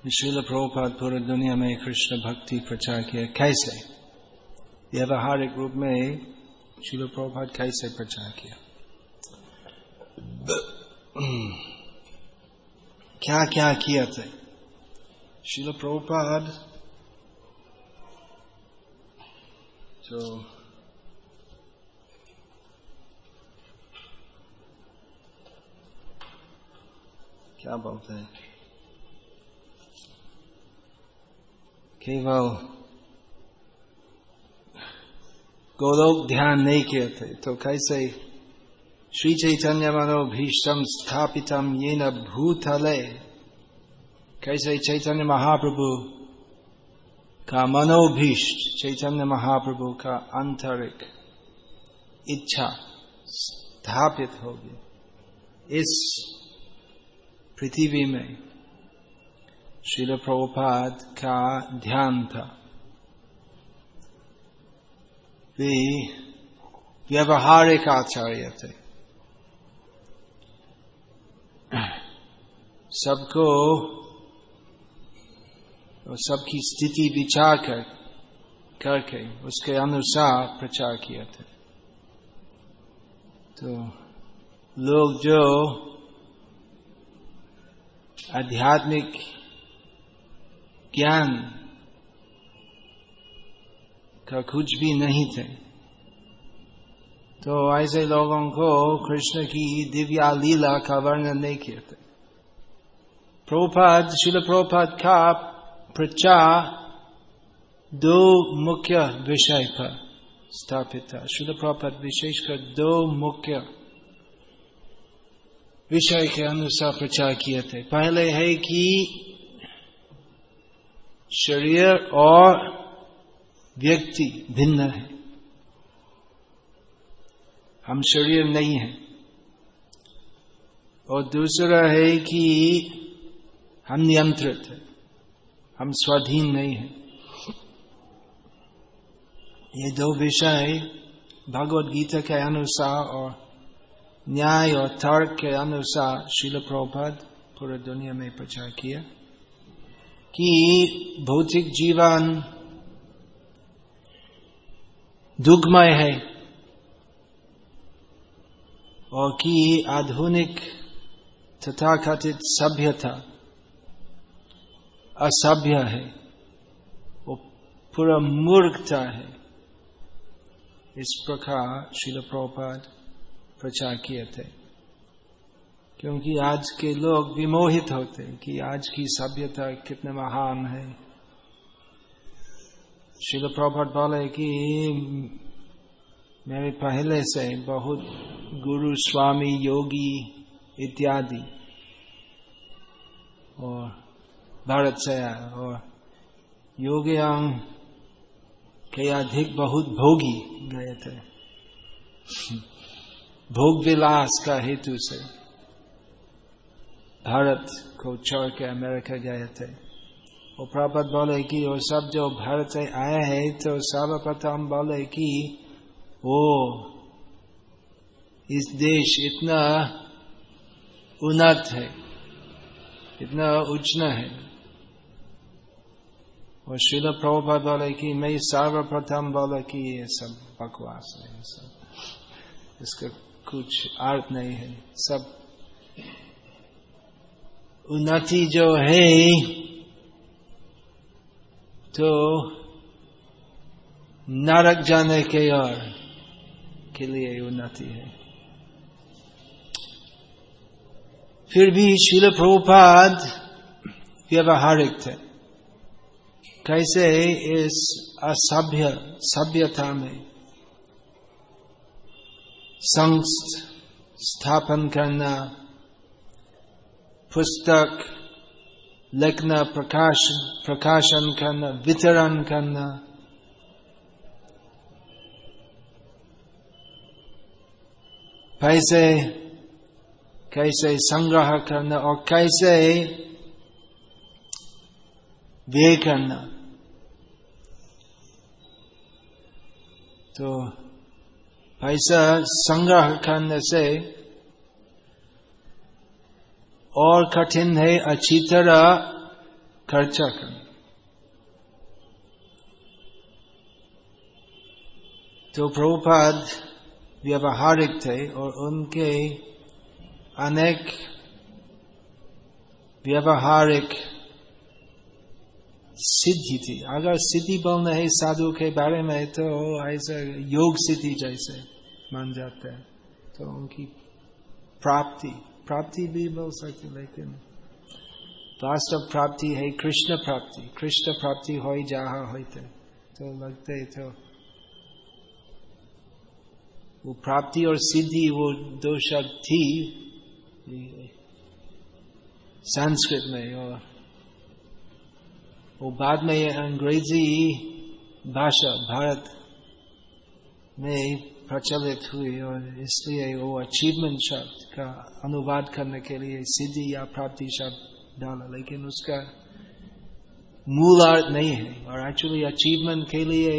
शिल प्रभुपाद पूरे दुनिया में कृष्ण भक्ति प्रचार किया कैसे व्यवहारिक रूप में शिल प्रभुपाद कैसे प्रचार किया क्या क्या किया थे शिल प्रभुपाद जो क्या बोलते हैं केवल गोलोक ध्यान नहीं किए थे। तो कैसे श्री चैतन्य मनो भीष्म स्थापितम ये न भूतले। कैसे चैतन्य महाप्रभु का मनोभीष्ट, चैतन्य महाप्रभु का आंतरिक इच्छा स्थापित होगी। इस पृथ्वी में शिल प्रभुपाद का ध्यान था वे व्यवहारिक आचार्य थे सबको सबकी स्थिति विचार कर करके उसके अनुसार प्रचार किया था तो लोग जो आध्यात्मिक ज्ञान का कुछ भी नहीं थे। तो ऐसे लोगों को कृष्ण की दिव्या लीला का वर्णन नहीं किया प्रोपाद शिल प्रोपाद का प्रचार दो मुख्य विषय पर स्थापित था। शिल प्रोपाद विशेषकर दो मुख्य विषय के अनुसार प्रचार किए थे। पहले है कि शरीर और व्यक्ति भिन्न है। हम शरीर नहीं है। और दूसरा है कि हम नियंत्रित है। हम स्वाधीन नहीं है। ये दो विषय भगवत गीता के अनुसार और न्याय और तर्क के अनुसार शिल प्रभुपद पूरे दुनिया में प्रचार किया। कि भौतिक जीवन दुखमय है और कि आधुनिक तथा कथित सभ्यता असभ्य है, वो पूरा मूर्खता है। इस प्रकार शिल प्रचार किए थे। क्योंकि आज के लोग विमोहित होते हैं कि आज की सभ्यता कितने महान है। शिल प्रभट बोले कि मेरे पहले से बहुत गुरु, स्वामी, योगी इत्यादि और भारत से और योगी अंग के अधिक बहुत भोगी गए थे। भोग विलास का हेतु से। भारत को छोड़ के अमेरिका गए थे। वो प्रापत बोले कि वो सब जो भारत से आए हैं तो सर्वप्रथम बोले कि वो इस देश इतना उन्नत है, इतना उच्चना है। और शिल प्रभुपाद बोले कि मैं सर्वप्रथम बोले कि ये सब बकवास है, सब, इसका कुछ अर्थ नहीं है, सब उन्नति जो है तो नरक जाने के और के लिए उन्नति है। फिर भी शिल प्रभुपाद व्यवहारिक थे। कैसे इस असभ्य, सभ्यता में संस्थ स्थापन करना पुस्तक लिखना प्रकाशन प्रकाशन करना, वितरण करना। पैसे कैसे संग्रह करना और कैसे व्यय करना। तो पैसा संग्रह करने से और कठिन है अच्छी तरह खर्चा कर तो प्रभुपाद व्यवहारिक थे और उनके अनेक व्यवहारिक सिद्धि थी। अगर सिद्धि बोलना है साधु के बारे में तो ऐसा योग सिद्धि जैसे मान जाते हैं तो उनकी प्राप्ति प्राप्ति भी बोल सकते लेकिन वास्तव प्राप्ति है, कृष्ण प्राप्ति। कृष्ण प्राप्ति हो जहा होते तो लगते तो वो प्राप्ति और सिद्धि, वो दो शब्द थी संस्कृत में और वो बाद में अंग्रेज़ी भाषा, भारत में प्रचलित हुई और इसलिए वो अचीवमेंट शब्द का अनुवाद करने के लिए सिद्धि या प्राप्ति शब्द डाला, लेकिन उसका मूल अर्थ नहीं है। और एक्चुअली अचीवमेंट के लिए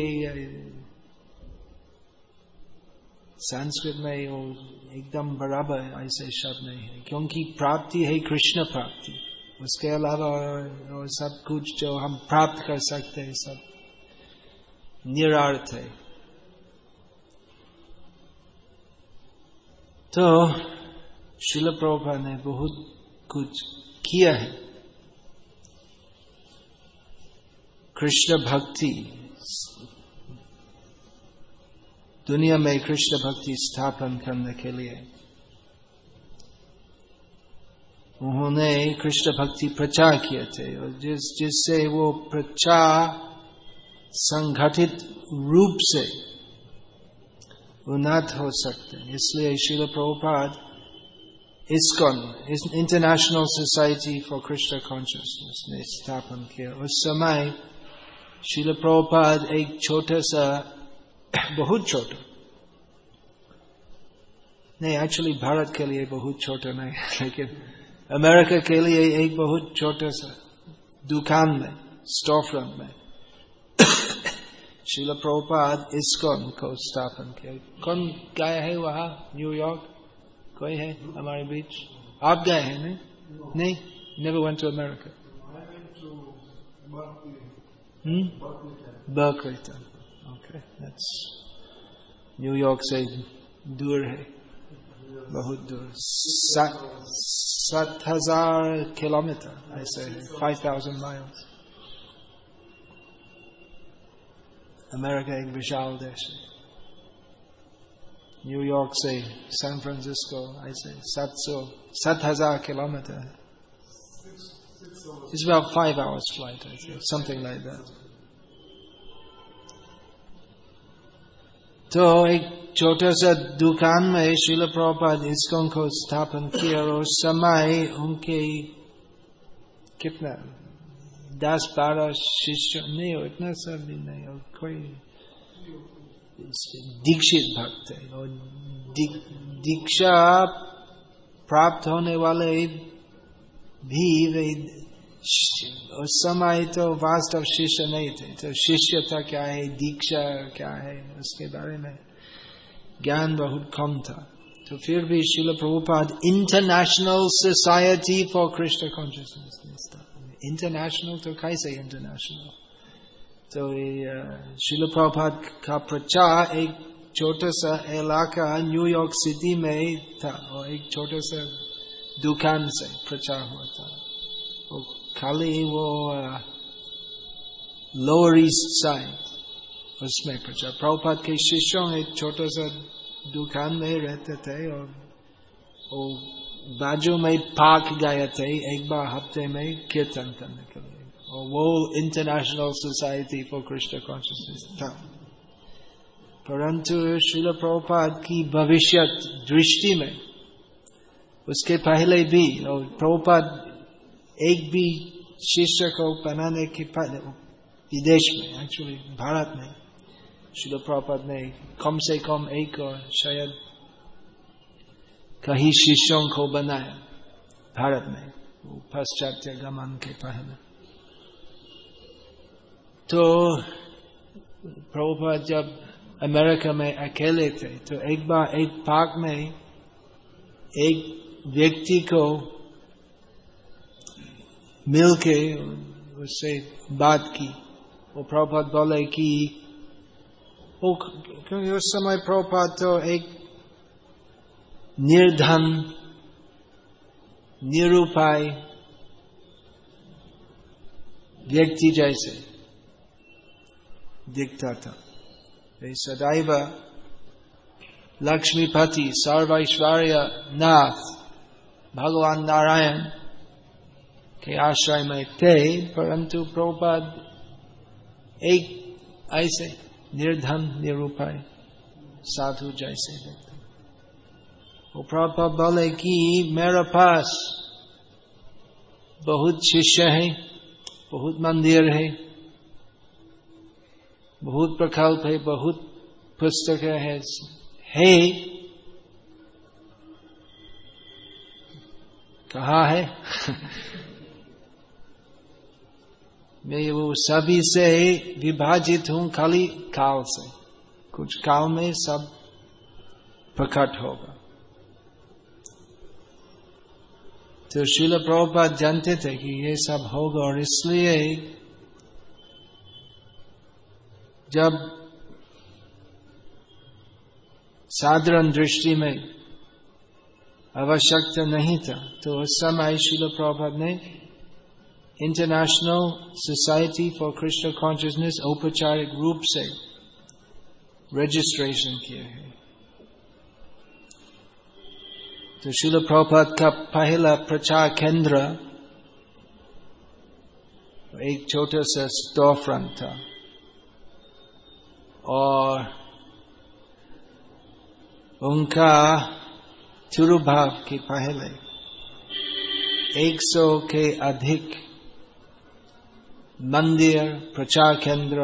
संस्कृत में वो एकदम बराबर ऐसे शब्द नहीं है, क्योंकि प्राप्ति है कृष्ण प्राप्ति। उसके अलावा और सब कुछ जो हम प्राप्त कर सकते हैं, सब निरार्थ है। तो शिल प्रभा ने बहुत कुछ किया है। कृष्ण भक्ति दुनिया में कृष्ण भक्ति स्थापन करने के लिए उन्होंने कृष्ण भक्ति प्रचार किए थे और जिस जिससे वो प्रचार संगठित रूप से उन्नत हो सकते। हैं इसलिए Srila Prabhupada ISKCON international society for Krishna consciousness ने स्थापन किया। उस समय शिल प्रभुपाद एक छोटा सा, बहुत छोटा, नहीं एक्चुअली भारत के लिए बहुत छोटा नहीं, लेकिन अमेरिका के लिए एक बहुत छोटा सा दुकान में स्टोर फ्रंट में शिल प्रभुपाद इसकोन को स्थापन किया कौन गए है वहाँ? न्यूयॉर्क कोई है हमारे बीच? आप गए हैं, नहीं? नहीं? नेवर वेंट टू अमेरिका बर्कलीटन ओके दैट्स न्यूयॉर्क से दूर है. बहुत दूर. सात हज़ार किलोमीटर ऐसे five thousand miles अमेरिका एक विशाल देश है न्यूयॉर्क से सैन फ्रांसिस्को ऐसे सात सौ सात हजार किलोमीटर है It's about five hours flight, I think, something like that. तो एक छोटा सा दुकान में शिल प्रभुपाद इसको को स्थापन किया और समय उनके कितना दस बारह शिष्य नहीं हो इतना सब भी नहीं और कोई दीक्षित भक्त है और दीक्षा प्राप्त होने वाले भी वे उस समय तो वास्तव शिष्य नहीं थे तो शिष्यता क्या है दीक्षा क्या है उसके बारे में ज्ञान बहुत कम था तो फिर भी Srila Prabhupada international society for Krishna consciousness international तो कैसे इंटरनेशनल तो शिल प्रभुपाद का प्रचार एक छोटा सा इलाका न्यूयॉर्क सिटी में था और एक छोटा सा दुकान से प्रचार हुआ था। वो खाली वो लोअर ईस्ट साइड उसमें प्रचार प्रभुपाद के शिष्यों एक छोटा सा दुकान में रहते थे और वो बाजू में पाक गए थे, एक बार हफ़्ते में कीर्तन करने के लिए। और वो international society for Krishna consciousness था। परंतु शिल प्रभुपाद की भविष्य दृष्टि में, उसके पहले भी, और प्रभुपाद एक भी शिष्य को बनाने के पहले, विदेश में एक्चुअली भारत में, शिल प्रपद ने कम से कम एक और शायद कहीं शिष्यों को बनाया। भारत में पाश्चात्य गमन के पहले। तो प्रभुपाद जब अमेरिका में अकेले थे तो एक बार एक पार्क में एक व्यक्ति को मिल के उससे बात की। वो प्रभुपाद बोले कि क्योंकि उस समय प्रभुपात तो एक निर्धन, निरूपाय, व्यक्ति जैसे। दिखता था। सदैव लक्ष्मीपति, सर्वैश्वर्य नाथ, भगवान नारायण के आश्रय में थे, परंतु प्रभुपाद एक ऐसे निर्धन, निरूपाय, साधु जैसे देखते वो प्रभुपाद बोले कि मेरे पास बहुत शिष्य है, बहुत मंदिर है, बहुत प्रकल्प है, बहुत पुस्तक है है। कहा है? मैं वो सभी से विभाजित हूँ खाली काल से। कुछ काल में सब प्रकट होगा। तो शिल प्रभुपाद जानते थे कि ये सब होगा और इसलिए जब साधारण दृष्टि में आवश्यकता नहीं था तो उस समय शिल प्रभात ने international society for Krishna consciousness औपचारिक रूप से रजिस्ट्रेशन किया है। तो शिल प्रभात का पहला प्रचार केंद्र एक छोटा सा स्टोर फ्रंट था। और उनका तिरुभाव के पहले 100 के अधिक मंदिर, प्रचार केंद्र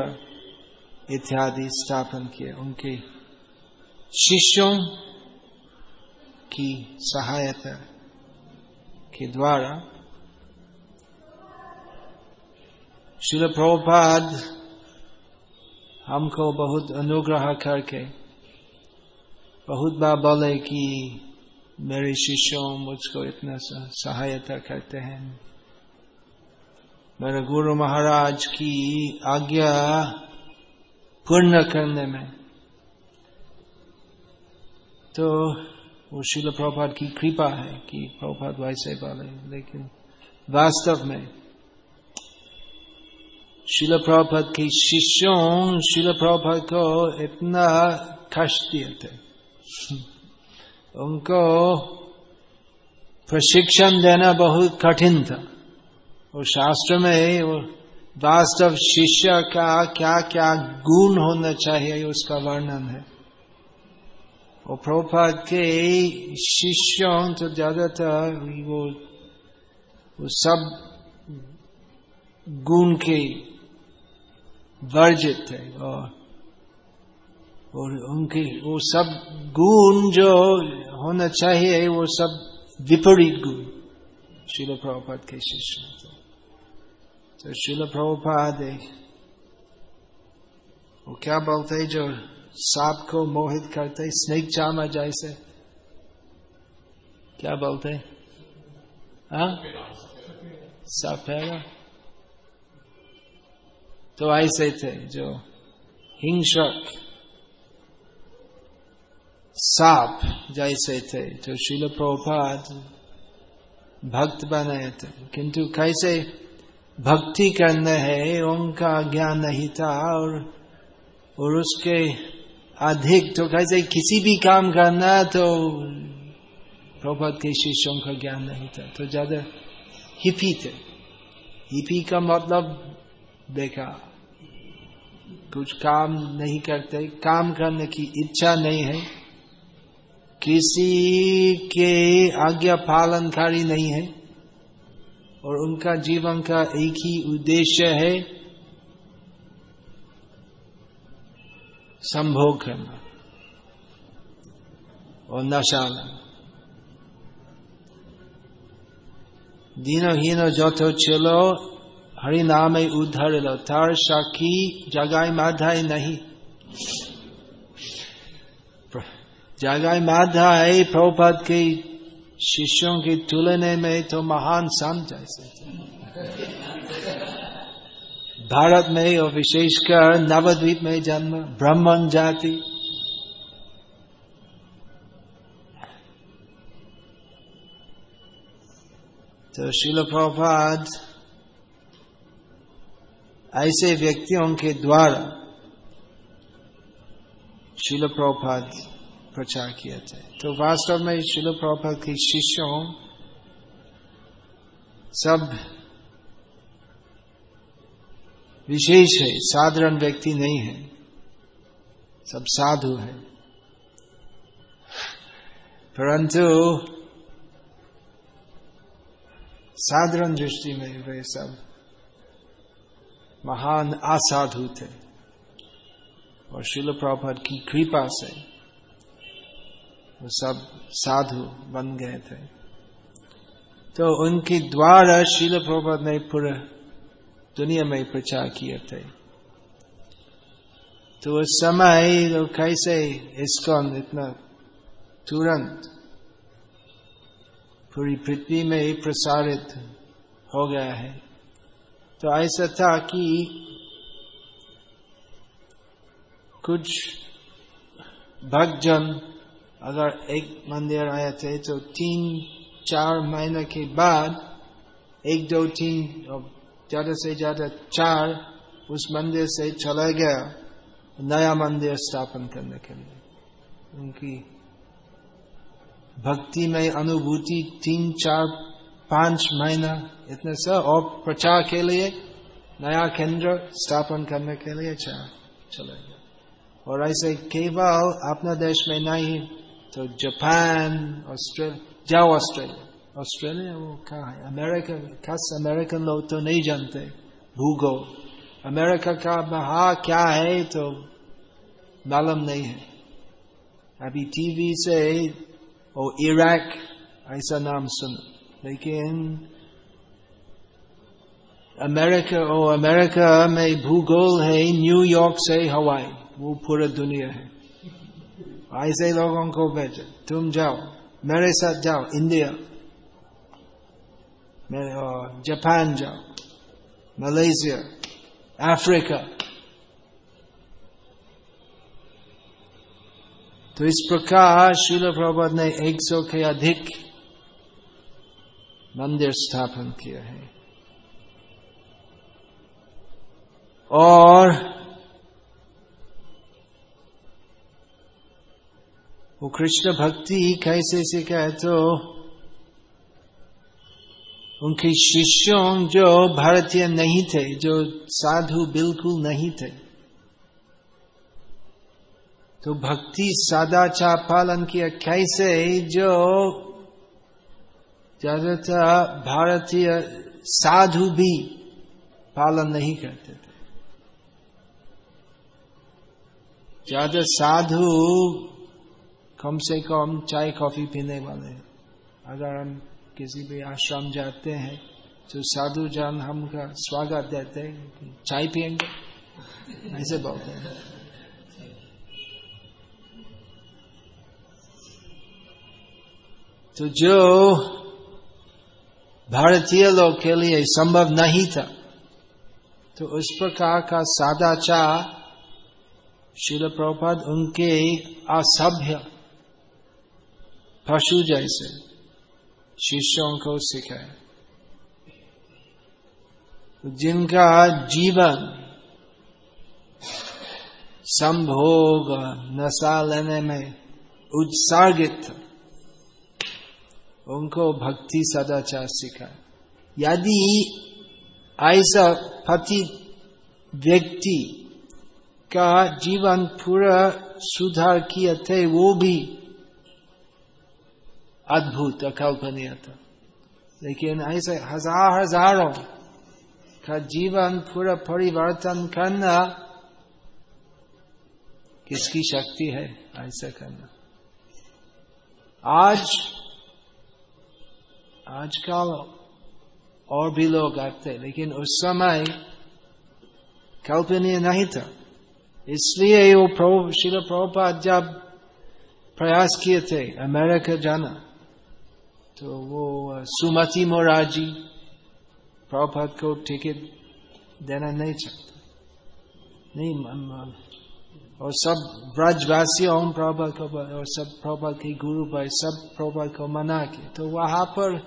इत्यादि स्थापन किए। उनके शिष्यों की सहायता के द्वारा शिल प्रभुपाद हमको बहुत अनुग्रह करके, बहुत बार बोले कि मेरे शिष्यों मुझको इतना सहायता करते हैं। मेरे गुरु महाराज की आज्ञा पूर्ण करने में। तो वो शिल प्रभात की कृपा है कि प्रभात वैसे बोले लेकिन वास्तव में शिल प्रभात के शिष्यों, शिल प्रभात को इतना कष्ट दिए थे। उनको प्रशिक्षण देना बहुत कठिन था। और शास्त्र में वास्तव शिष्य का क्या क्या गुण होना चाहिए, उसका वर्णन है। और प्रोपाद के शिष्यों तो ज़्यादातर वो वो सब गुण के वर्जित थे और और उनके वो सब गुण जो होना चाहिए वो सब विपरीत गुण शिल प्रभुपाद के शिष्य तो शिल प्रभुपाद वो क्या बोलते जो सांप को मोहित करते स्नेक चामा जैसे क्या बोलते हाँ? सफेरा तो ऐसे थे जो हिंसक साप जैसे थे तो शिल प्रभुपाद भक्त बनाए थे। किंतु कैसे भक्ति करने है, उनका ज्ञान नहीं था और और उसके अधिक तो कैसे किसी भी काम करना तो प्रभुपाद के शिष्यों का ज्ञान नहीं था। तो ज़्यादा हिपी थे। हिपी का मतलब देखा कुछ काम नहीं करते, काम करने की इच्छा नहीं है। किसी के आज्ञा पालनकारी नहीं है। और उनका जीवन का एक ही उद्देश्य है संभोग है। और नशा दीनो हीनो जोतो चलो हरि नाम उधर लो थार साखी जगाई माधाई नहीं। जगाई माधाई प्रभुपद के शिष्यों की तुलने में तो महान संत जैसे भारत में और विशेषकर नवद्वीप में जन्म, ब्राह्मण जाति। तो शिल प्रभाद ऐसे व्यक्तियों के द्वारा शिल प्रभाद प्रचार किया थे। तो वास्तव में शिल प्रभाद के शिष्यों सब विशेष है, साधारण व्यक्ति नहीं है। सब साधु है। परंतु साधारण दृष्टि में वे सब महान असाधु थे। और शिल प्रभात की कृपा से वो सब साधु बन गए थे। तो उनके द्वारा शिल प्रभात ने पूरा दुनिया में प्रचार किए थे। तो उस समय तो कैसे इसको इतना तुरंत पूरी पृथ्वी में ही प्रसारित हो गया है। तो ऐसा था कि कुछ भक्तजन अगर एक मंदिर आए थे तो तीन, चार महीने के बाद एक, दो, तीन ज़्यादा से ज़्यादा चार उस मंदिर से चला गया, नया मंदिर स्थापन करने के लिए। उनकी भक्ति में अनुभूति तीन, चार, पाँच महीना, इतने से, और प्रचार के लिए नया केंद्र स्थापन करने के लिए चले गए और ऐसे केवल अपना देश में नहीं तो जापान ऑस्ट्रेलिया जाओ ऑस्ट्रेलिया। ऑस्ट्रेलिया, वो कहा है? अमेरिका, खास अमेरिकन लोग तो नहीं जानते, भूगोल। अमेरिका का बहा क्या है तो मालूम नहीं है। अभी टीवी से और इराक, ऐसा नाम सुना। लेकिन अमेरिका और अमेरिका में भूगोल है न्यूयॉर्क से हवाई, वो पूरा दुनिया है। ऐसे लोगों को भेजे। तुम जाओ, मेरे साथ जाओ, इंडिया। जापान जाओ, मलेशिया, अफ्रीका। तो इस प्रकार शिल प्रभुद ने एक सौ के अधिक मंदिर स्थापन किया है। और वो कृष्ण भक्ति कैसे सीखा है तो उनके शिष्यों जो भारतीय नहीं थे, जो साधु बिल्कुल नहीं थे। तो भक्ति सदाचार पालन किया कैसे? जो ज़्यादातर भारतीय साधु भी पालन नहीं करते थे। ज़्यादा साधु कम से कम चाय, कॉफ़ी पीने वाले, अगर हम किसी भी आश्रम जाते हैं तो साधु जान हमका स्वागत देते हैं चाय पियेंगे। ऐसे बोलते हैं। तो जो भारतीय लोग के लिए संभव नहीं था तो उस प्रकार का सादाचार शिल प्रपद उनके असभ्य पशु जैसे शिष्यों को सिखाए। जिनका जीवन संभोग नशा लेने में उत्साहित, उनको भक्ति सदाचार सिखा यदि ऐसा पति व्यक्ति का जीवन पूरा सुधार किया थे, वो भी अद्भुत अकल्पनीय था। लेकिन ऐसे हज़ार हज़ारों का जीवन पूरा परिवर्तन करना किसकी शक्ति है? ऐसा करना। आज, आजकल और भी लोग आते लेकिन उस समय कल्पनीय नहीं था। इसलिए वो प्रभु, शिल प्रभुपाद जब प्रयास किए थे, अमेरिका जाना तो वो सुमति मोराजी प्रभुपाद को टिकट देना नहीं चाहता। नहीं और सब ब्रजवासी ओम प्रभा को, और सब प्रभा के गुरु भाई, सब प्रभा को मना के तो वहाँ पर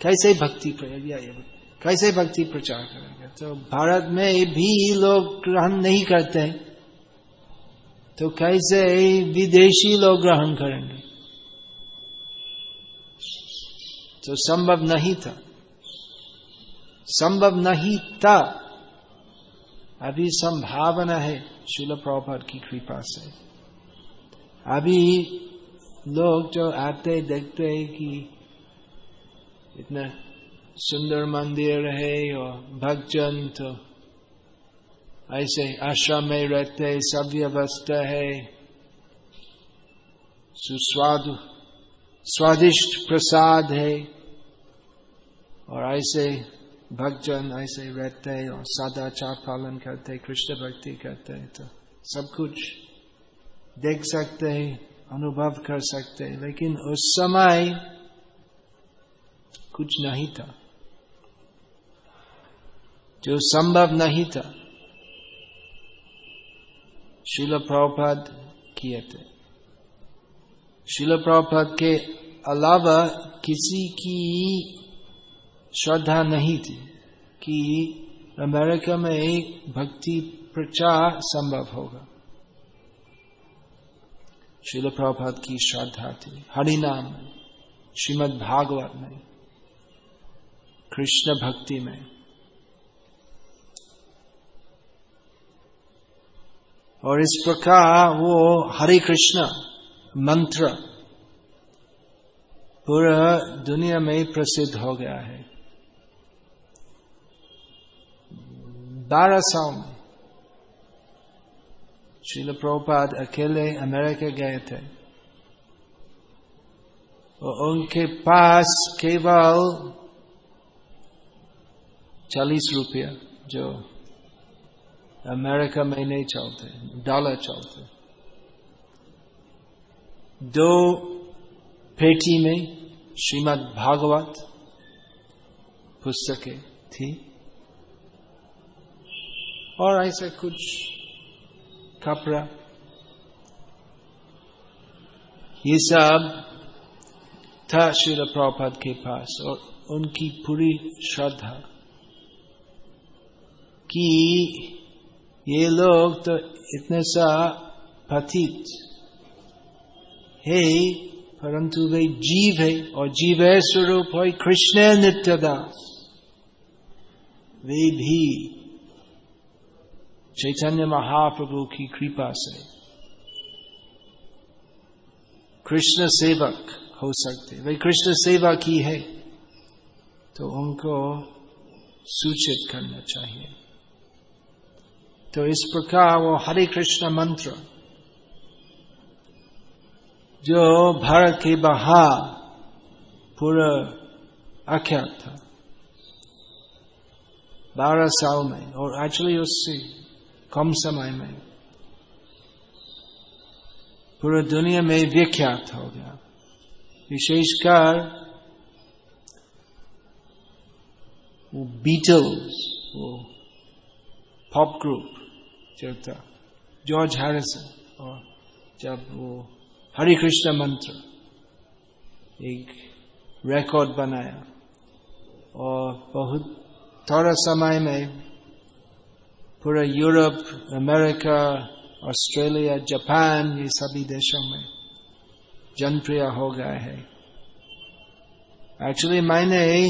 कैसे भक्ति कैसे भक्ति प्रचार करेंगे? तो भारत में भी लोग ग्रहण नहीं करते हैं। तो कैसे विदेशी लोग ग्रहण करेंगे? तो संभव नहीं था। संभव नहीं था। अभी संभावना है शिल प्रभात की कृपा से। अभी लोग जो आते देखते हैं कि इतना सुंदर मंदिर है और भक्तजन तो ऐसे आश्रम में रहते सब व्यवस्था है। सुस्वादु स्वादिष्ट प्रसाद है। और ऐसे भक्तजन, ऐसे रहते हैं और सदाचार पालन करते कृष्ण भक्ति करते हैं तो सब कुछ देख सकते हैं, अनुभव कर सकते हैं। लेकिन उस समय कुछ नहीं था। जो संभव नहीं था, शिल प्रभुपद किए थे। शिल प्रभुपद के अलावा किसी की श्रद्धा नहीं थी कि अमेरिका में भक्ति प्रचार संभव होगा। शिल प्रभात की श्रद्धा थी। हरिनाम में, श्रीमद भागवत में, कृष्ण भक्ति में। और इस प्रकार वो हरे कृष्ण मंत्र पूरा दुनिया में ही प्रसिद्ध हो गया है। बारह साल में शिल प्रभुपाद अकेले अमेरिका गए थे। और उनके पास केवल चालीस रुपया जो अमेरिका में नहीं चलते, डॉलर चलते। दो पेटी में श्रीमद भागवत पुस्तकें थी। और ऐसे कुछ कपड़ा। ये सब था शिल प्रपद के पास और उनकी पूरी श्रद्धा कि ये लोग तो इतने सा पतित है, परंतु वे जीव है और जीव है स्वरूप है कृष्ण नित्यदास वे भी चैतन्य महाप्रभु की कृपा से कृष्ण सेवक हो सकते। भाई कृष्ण सेवा की है तो उनको सूचित करना चाहिए। तो इस प्रकार वो हरे कृष्ण मंत्र जो भारत के बाहर पूरा आख्यात था। बारह साल में, और एक्चुअली उससे कम समय में, पूरे दुनिया में विख्यात हो गया। विशेषकर वो बीटल्स वो पॉप ग्रुप जो था जॉर्ज हैरिसन और जब वो हरे कृष्ण मंत्र। एक रिकॉर्ड बनाया। और बहुत थोड़ा समय में पूरा यूरोप अमेरिका ऑस्ट्रेलिया जापान ये सभी देशों में जनप्रिय हो गया है। एक्चुअली मैंने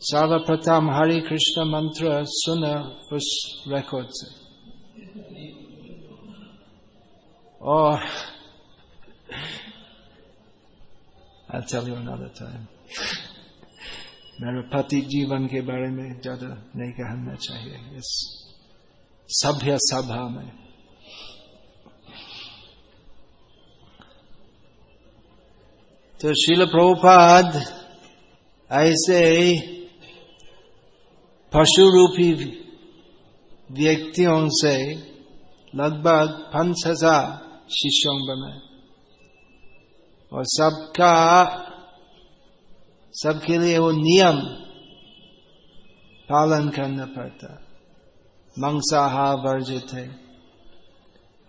सर्वप्रथम हरे कृष्ण मंत्र सुना उस रिकॉर्ड से। और I'll tell you another time. मेरे पति जीवन के बारे में ज़्यादा नहीं कहना चाहिए। इस सभ्य सभा में। तो शिल प्रभुपाद ऐसे पशु रूपी व्यक्तियों से लगभग पाँच हज़ार शिष्यों बनाए और सबका, सबके लिए वो नियम पालन करना पड़ता। मंसाहार वर्जित है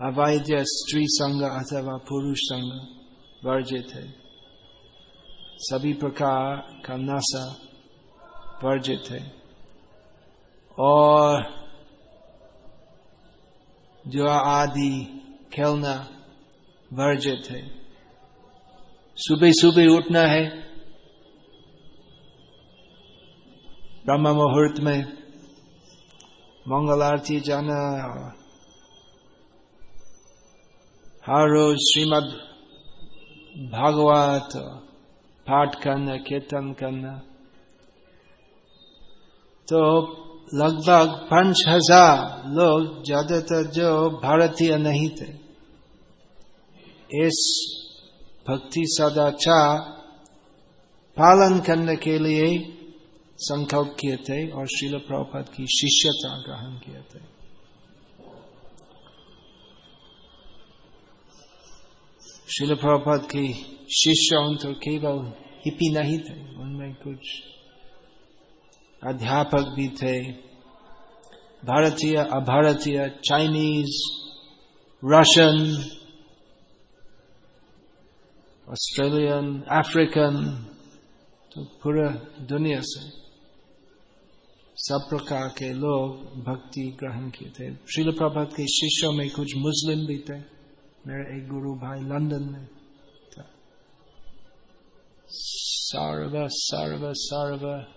अवैध स्त्री संग अथवा पुरुष संग वर्जित। है सभी प्रकार का नशा वर्जित। है और जो आदि खेलना, वर्जित है। सुबह सुबह उठना है। ब्रह्म मुहूर्त में मंगल आरती जाना। हर रोज श्रीमद भागवत पाठ करना, कीर्तन करना। तो लगभग पाँच हज़ार लोग ज़्यादातर जो भारतीय नहीं थे। इस भक्ति सदाचार पालन करने के लिए संकल्प किए थे और शिल प्रभुपद की शिष्यता ग्रहण किए थे। शिल प्रभुपद की शिष्य उन तो केवल हिपी नहीं थे, उनमें कुछ अध्यापक भी थे। भारतीय, अभारतीय चाइनीज़ रशियन ऑस्ट्रेलियन अफ्रीकन तो पूरा दुनिया से सब प्रकार के लोग भक्ति ग्रहण किए थे। श्रील प्रभात के शिष्यों में कुछ मुस्लिम भी थे। मेरे एक गुरु भाई लंदन में था। सर्व सर्व सर्व।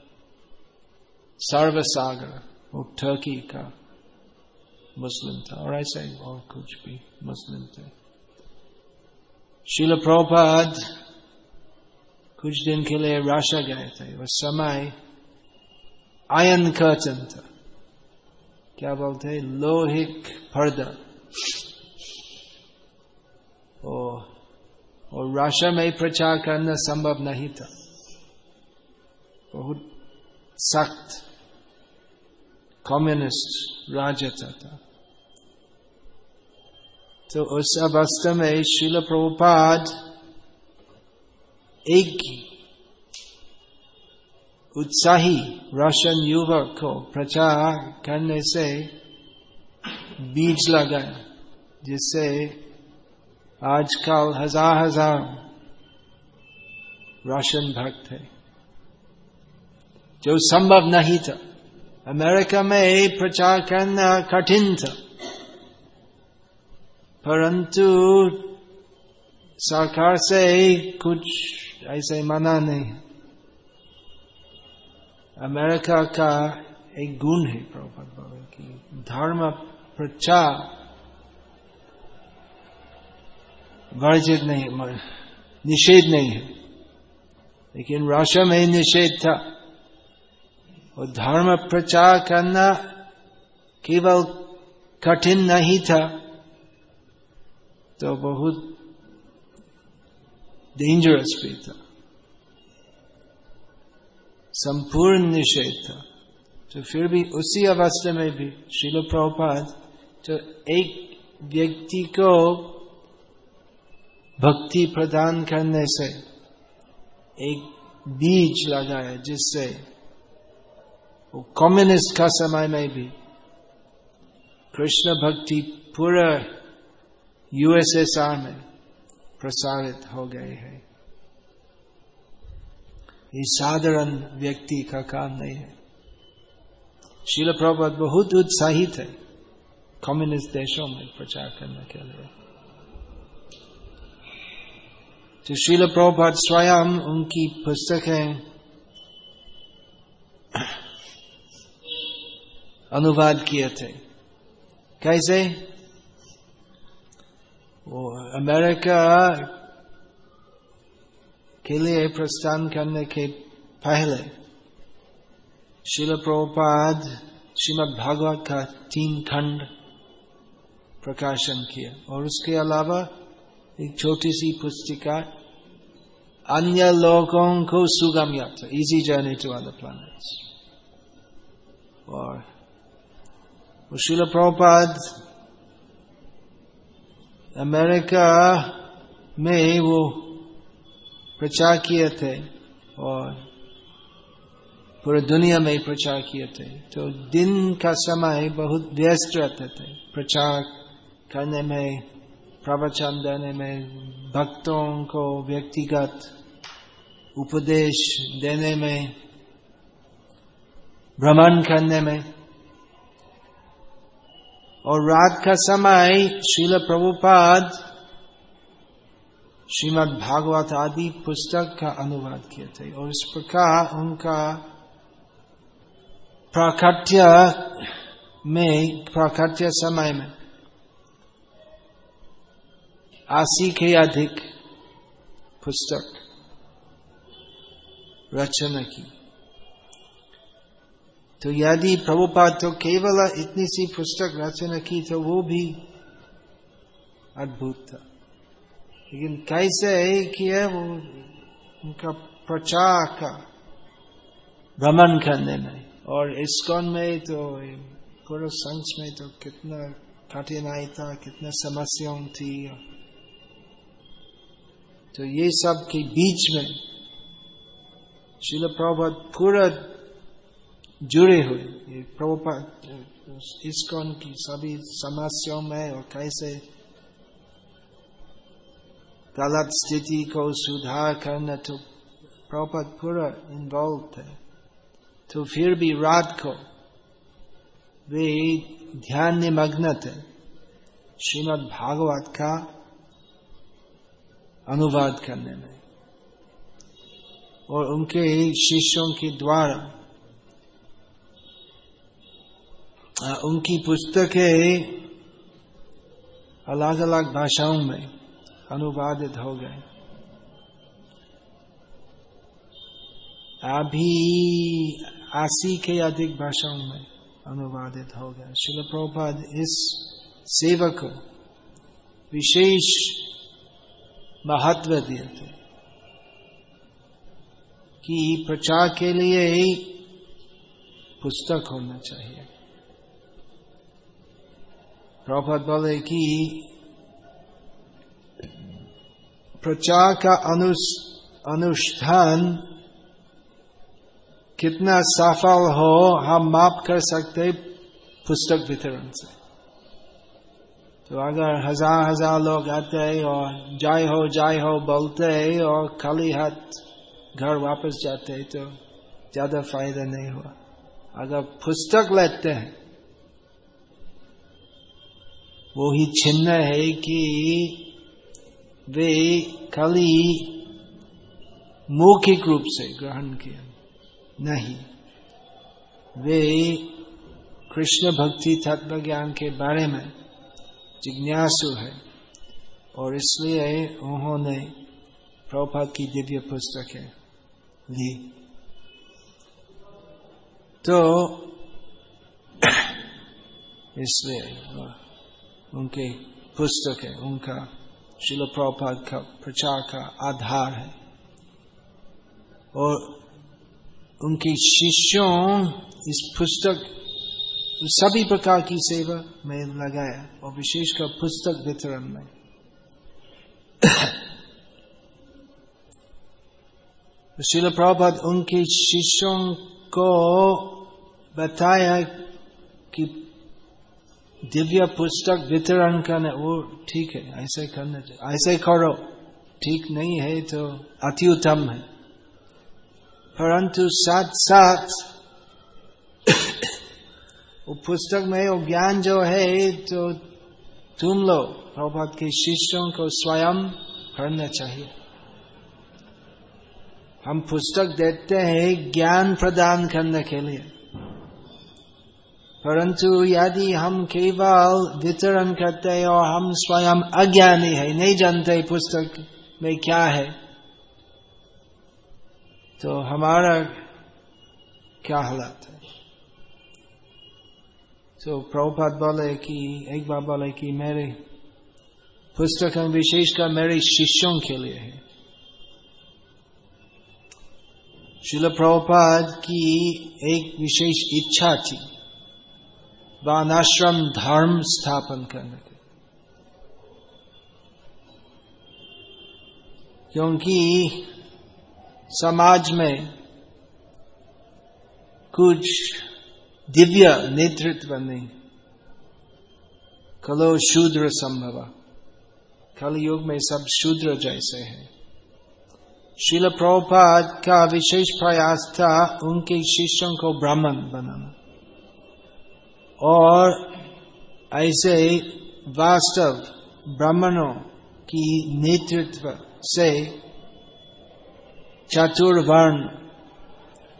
सर्व सागर वो टर्की का मुस्लिम था। और ऐसे और कुछ भी मुस्लिम थे। शिल प्रभात कुछ दिन के लिए राशा गए थे। उस समय आयन कर्टन था। क्या बोलते लोहिक पर्दा और राशा में प्रचार करना संभव नहीं था। बहुत सख्त कम्युनिस्ट राज्य था तो उस अवस्था में शिल प्रभुपाद एक उत्साही रोशन युवक को प्रचार करने से बीज लगाया जिससे आजकल हज़ार हज़ार रोशन भक्त है जो संभव नहीं था अमेरिका में प्रचार करना कठिन था परंतु सरकार से कुछ ऐसे मना नहीं अमेरिका का एक गुण है प्रभुपद बाबा की धर्म प्रचार वर्जित नहीं निषेध नहीं है लेकिन राष्ट्र में निषेध था और धर्म प्रचार करना केवल कठिन नहीं था तो बहुत डेंजरस भी था। संपूर्ण निषेध था। तो फिर भी उसी अवस्था में भी शिल प्रभुपाद तो एक व्यक्ति को भक्ति प्रदान करने से एक बीज लगाया, जिससे वो कम्युनिस्ट का समय में भी कृष्ण भक्ति पूरा यूएसएसआर में प्रसारित हो गए हैं ये साधारण व्यक्ति का काम नहीं है शिल प्रभात बहुत उत्साहित है कम्युनिस्ट देशों में प्रचार करने के लिए तो शिल प्रभात स्वयं उनकी पुस्तकें अनुवाद किए थे। कैसे? वो अमेरिका के लिए प्रस्थान करने के पहले शिल प्रभुपाद श्रीमद भागवत का तीन खंड प्रकाशन किया और उसके अलावा एक छोटी सी पुस्तिका, अन्य लोगों को सुगम यात्रा easy journey to other planets और शिल प्रभुपाद अमेरिका में वो प्रचार किए थे और पूरे दुनिया में प्रचार किए थे। तो दिन का समय बहुत व्यस्त रहते थे प्रचार करने में, प्रवचन देने में, भक्तों को व्यक्तिगत उपदेश देने में, भ्रमण करने में। और रात का समय, श्रील प्रभुपाद, श्रीमद भागवत आदि पुस्तक का अनुवाद किए थे। और इस प्रकार उनका प्राकट्य में, प्राकट्य समय में आसी के अधिक पुस्तक रचना की। तो यदि प्रभुपाद तो केवल इतनी सी पुस्तक रचना की तो वो भी अद्भुत था। लेकिन कैसे किया वो उनका प्रचार का भ्रमण करने में और इसकोन में तो पूरा संस में तो कितना कठिनाई था, कितना समस्याओं थी। तो ये सब के बीच में शिल प्रभुपाद पूरा जुड़े हुए। इस्कॉन की सभी समस्याओं में और कैसे गलत स्थिति को सुधार करना तो प्रभुपाद पूरा इन्वॉल्व थे तो फिर भी रात को वे ध्यान निमग्न थे श्रीमद भागवत का अनुवाद करने में। और उनके शिष्यों के द्वारा उनकी पुस्तकें अलग अलग भाषाओं में अनुवादित हो गए। अभी अस्सी के अधिक भाषाओं में अनुवादित हो गया शिल प्रभुपाद इस सेवा को विशेष महत्व दिए थे कि प्रचार के लिए ही पुस्तक होना चाहिए। प्रभुपाद बोले कि प्रचार का अनुष्ठान कितना सफल हो, हम माप कर सकते पुस्तक वितरण से। तो अगर हज़ार हज़ार लोग आते और जय हो, जाय हो बोलते और खाली हाथ घर वापस जाते तो ज़्यादा फ़ायदा नहीं हुआ। अगर पुस्तक लेते हैं वो ही छिन्न है कि वे खाली मौखिक रूप से ग्रहण किया नहीं। वे कृष्ण भक्ति तत्व ज्ञान के बारे में जिज्ञासु है और इसलिए उन्होंने प्रभा की दिव्य पुस्तकें ली। तो इसलिए उनके पुस्तक है, उनका शिल प्रभुपाद का प्रचार का आधार है। और उनके शिष्यों इस पुस्तक सभी प्रकार की सेवा में लगाया, और विशेषकर पुस्तक वितरण में। शिल प्रभात उनके शिष्यों को बताया कि दिव्य पुस्तक वितरण करने, वो ठीक है, ऐसे करना, ऐसे करो। ठीक नहीं है तो अति उत्तम है। परंतु साथ साथ वो पुस्तक में वो ज्ञान जो है तो तुम लोग प्रभात के शिष्यों को स्वयं पढ़ना चाहिए। हम पुस्तक देते हैं ज्ञान प्रदान करने के लिए। परंतु यदि हम केवल वितरण करते हैं और हम स्वयं अज्ञानी है, नहीं जानते पुस्तक में क्या है तो हमारा क्या हालात है? तो प्रभुपाद बोले कि, एक बार बोले कि मेरे पुस्तक विशेषकर मेरे शिष्यों के लिए है। शिल प्रभुपाद की एक विशेष इच्छा थी। वानाश्रम धर्म स्थापन करने के क्योंकि समाज में कुछ दिव्य नेतृत्व नहीं कलो शूद्र संभव। कल युग में सब शूद्र जैसे हैं। शिल प्रभुपाद का विशेष प्रयास था उनके शिष्यों को ब्राह्मण बनाना। और ऐसे वास्तव ब्राह्मणों की नेतृत्व से चतुर्वर्ण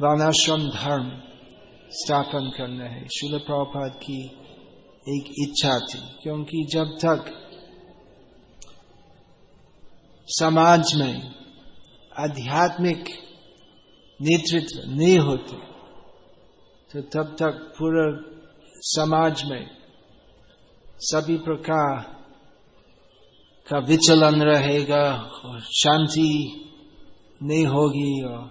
वर्णाश्रम धर्म स्थापन करना है। शिल प्रभुपाद की एक इच्छा थी, क्योंकि जब तक समाज में आध्यात्मिक नेतृत्व नहीं होते तो तब तक पूरा समाज में सभी प्रकार का विचलन रहेगा और शांति नहीं होगी और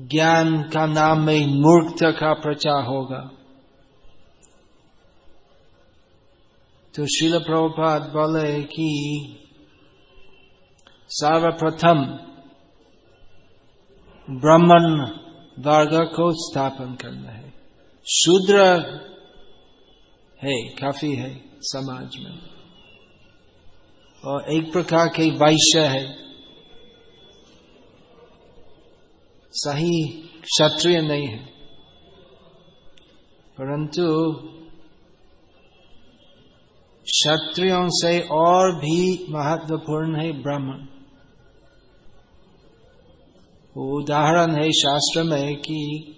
ज्ञान का नाम में मूर्खता का प्रचार होगा। तो शिल प्रभुपाद बोले कि सर्वप्रथम ब्राह्मण वर्ग को स्थापन करना है। शूद्र है, काफ़ी है समाज में। और एक प्रकार के वैश्य है। सही क्षत्रिय नहीं है। परंतु क्षत्रियों से और भी महत्वपूर्ण है ब्राह्मण। उदाहरण है शास्त्र में कि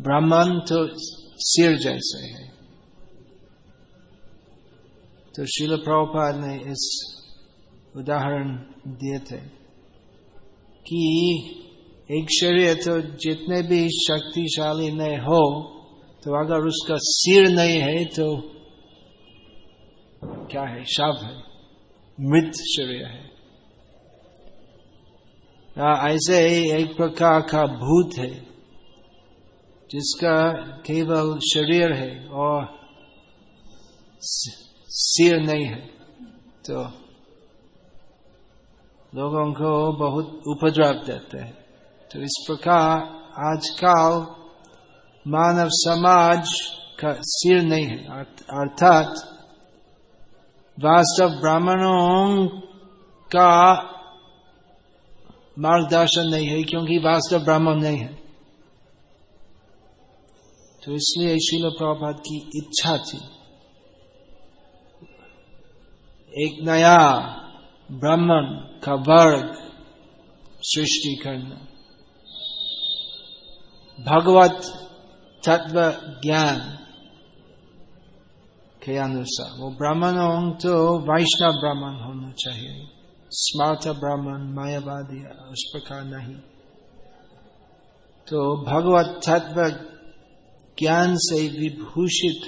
ब्राह्मण तो सिर जैसे है। तो शिल प्रभुपाद ने इस उदाहरण दिए थे कि एक शरीर तो जितने भी शक्तिशाली नहीं हो तो अगर उसका सिर नहीं है तो क्या है? शव है। मृत शरीर है। ऐसे ही एक प्रकार का भूत है, जिसका केवल शरीर है और सिर नहीं है। तो लोगों को बहुत उपद्रव देते हैं। तो इस प्रकार आजकल मानव समाज का सिर नहीं है। अर्थात वास्तव ब्राह्मणों का मार्गदर्शन नहीं है, क्योंकि वास्तव ब्राह्मण नहीं है। तो इसलिए शिल प्रभात की इच्छा थी। एक नया ब्राह्मण का वर्ग सृष्टि करना। भगवत तत्व ज्ञान के अनुसार। वो ब्राह्मणों तो वैष्णव ब्राह्मण होना चाहिए। स्मार्थ ब्राह्मण मायावादी उस प्रकार नहीं। तो भगवत तत्व ज्ञान से विभूषित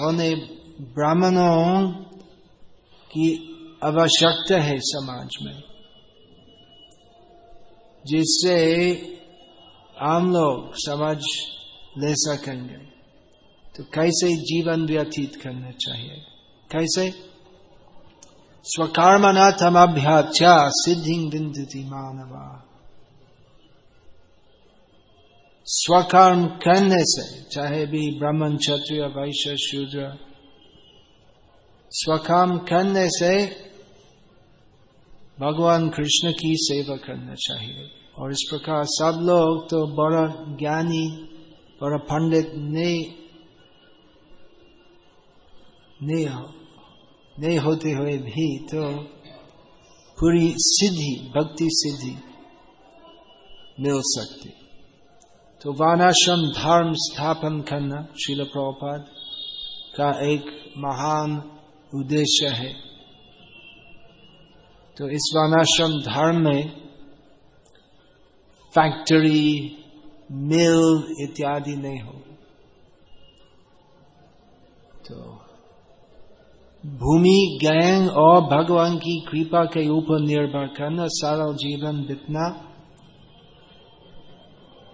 होने ब्राह्मणों की आवश्यकता है समाज में, जिससे आम लोग समझ ले सकेंगे। तो कैसे जीवन व्यतीत करना चाहिए? कैसे? स्वकर्मण तमभ्याच्या सिद्धि विंदती मानवा। स्वकर्म करने से, चाहे भी ब्राह्मण, क्षत्रिय, वैश्य, शूद्र स्वकर्म करने से भगवान कृष्ण की सेवा करना चाहिए। और इस प्रकार सब लोग तो बड़ा ज्ञानी, बड़ा पंडित नहीं नहीं हो नहीं होते हुए भी तो पूरी सिद्धि, भक्ति सिद्धि मिल सकती। तो वानाश्रम धर्म स्थापन करना शिल प्रभुपाद का एक महान उद्देश्य है। तो इस वानाश्रम धर्म में फैक्ट्री मिल इत्यादि नहीं हो। तो भूमि, ज्ञान और भगवान की कृपा के ऊपर निर्भर करना, सारा जीवन बितना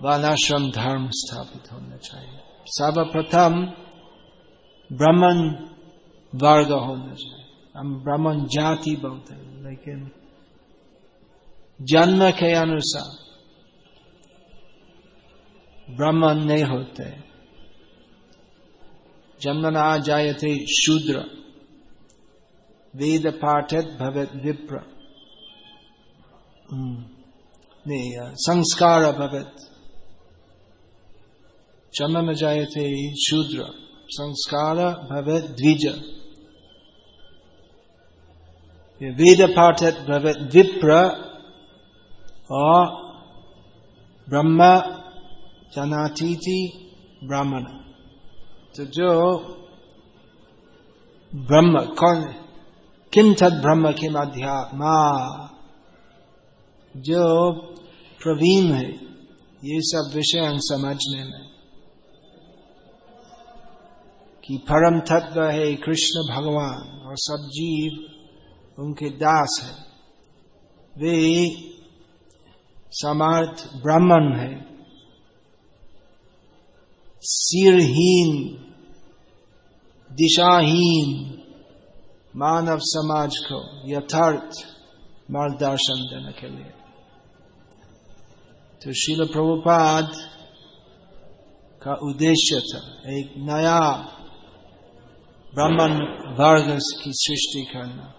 वानाश्रम धर्म स्थापित होना चाहिए। सर्वप्रथम ब्राह्मण वर्ग होना चाहिए। हम ब्राह्मण जाति बोलते हैं, लेकिन जन्म के अनुसार ब्राह्मण नहीं होते। जन्मना जायते शूद्र वेद पाठित भवत विप्र। हम्म, संस्कार भवत। जन्म जायते शूद्र। संस्कार भवत द्विज। वेद पाठित भवत विप्र और ब्रह्म जनातीति ब्राह्मण। तो जो ब्रह्म कौन किम तद ब्रह्म किम अध्यात्मा? जो प्रवीण है, ये सब विषय हम समझने में। कि परम तत्व है कृष्ण भगवान और सब जीव उनके दास है। वे समर्थ ब्राह्मण है। सिरहीन, दिशाहीन मानव समाज को यथार्थ मार्गदर्शन देने के लिए। तो शिल प्रभुपाद का उद्देश्य था एक नया ब्राह्मण वर्ग की सृष्टि करना।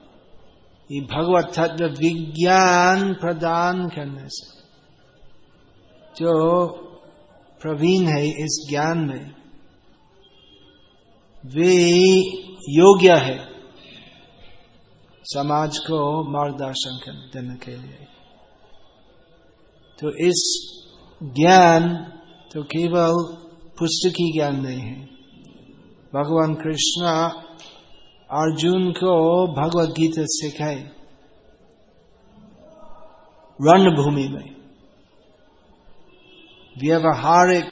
ये भगवत तत्व विज्ञान प्रदान करने से जो प्रवीण है इस ज्ञान में, वे योग्य है। समाज को मार्गदर्शन देने के लिए। तो इस ज्ञान तो केवल पुस्तकी ज्ञान नहीं है। भगवान कृष्ण अर्जुन को भगवत गीता सिखाए, रणभूमि में। व्यवहारिक